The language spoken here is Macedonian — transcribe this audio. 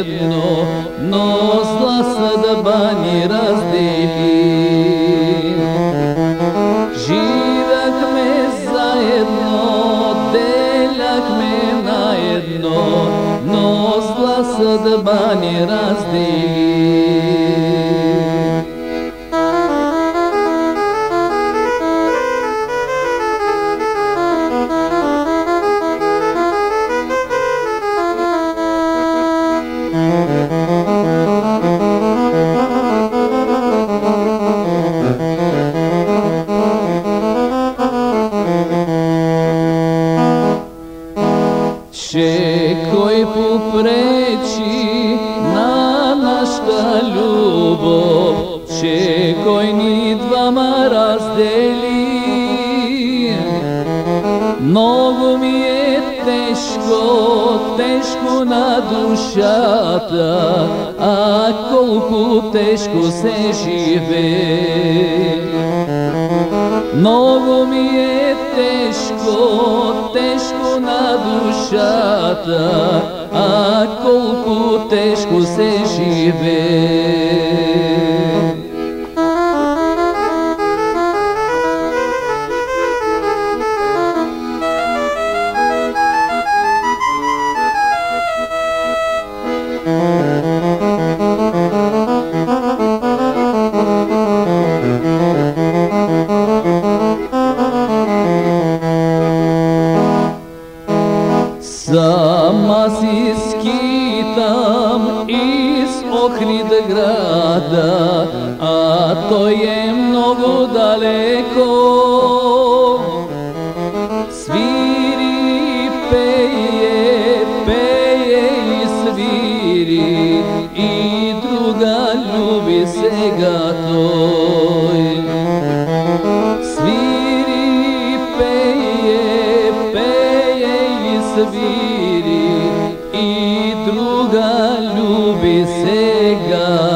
jedno nosla se da banji razdivi živak me zajedno delak me na jedno, nosla se da banji razdivi кој попречи на нашата љубов, ше кој ни двама раздели. Но teško, teško oh, na dušata, a koliko teško se žive. Novo mi je teško, oh, teško na dušata, a koliko teško se žive. Сама си скитам из Охрид града, а тој е многу далеко. Свири, пее, пее и свири, и друга люби сега тој. sbiri i druga ljubi se ga